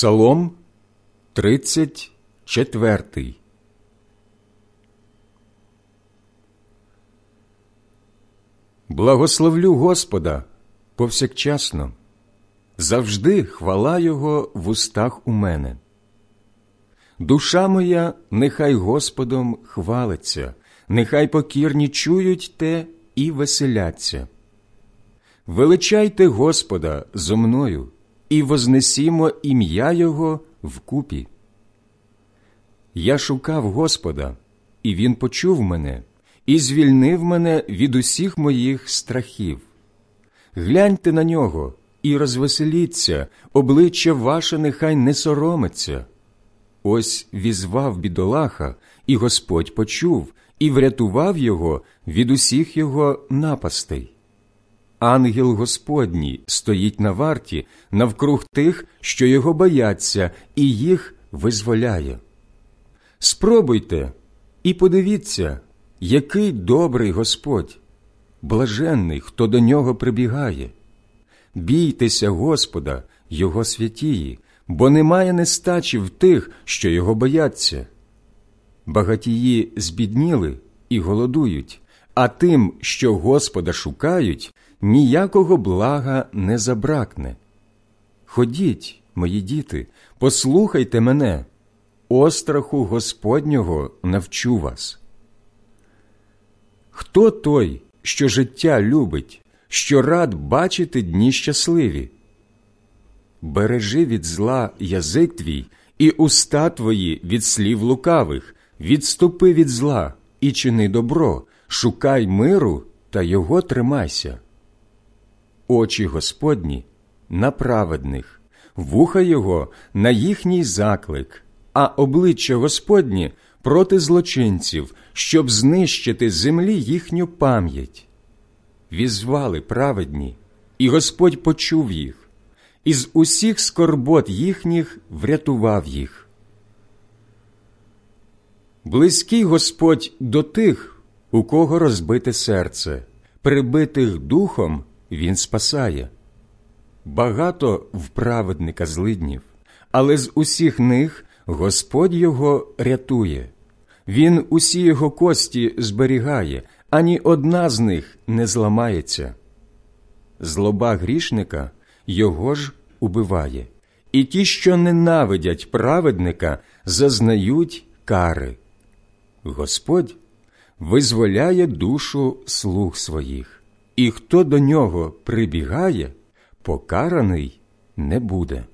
Псалом 34 Благословлю Господа повсякчасно, завжди хвала Його в устах у мене. Душа моя, нехай Господом хвалиться, нехай покірні чують те і веселяться. Величайте Господа зо мною і вознесімо ім'я Його вкупі. Я шукав Господа, і Він почув мене і звільнив мене від усіх моїх страхів. Гляньте на нього і розвеселіться, обличчя ваше нехай не соромиться. Ось візвав бідолаха, і Господь почув і врятував його від усіх його напастей. Ангел Господній стоїть на варті навкруг тих, що його бояться, і їх визволяє. Спробуйте і подивіться, який добрий Господь, блаженний, хто до нього прибігає. Бійтеся Господа, Його святії, бо немає нестачі в тих, що його бояться. Багатії збідніли і голодують, а тим, що Господа шукають, ніякого блага не забракне. Ходіть, мої діти, послухайте мене, остраху Господнього навчу вас. Хто той, що життя любить, що рад бачити дні щасливі? Бережи від зла язик твій і уста твої від слів лукавих, відступи від зла і чини добро, шукай миру та його тримайся. Очі Господні на праведних, вуха Його на їхній заклик, а обличчя Господнє проти злочинців, щоб знищити землі їхню пам'ять. Візвали праведні, і Господь почув їх, із усіх скорбот їхніх врятував їх. Близький Господь до тих, у кого розбите серце, прибитих духом Він спасає. Багато в праведника злиднів, але з усіх них Господь його рятує, Він усі його кості зберігає, ані одна з них не зламається. Злоба грішника його ж убиває, і ті, що ненавидять праведника, зазнають кари. Господь визволяє душу слуг своїх, і хто до нього прибігає, покараний не буде.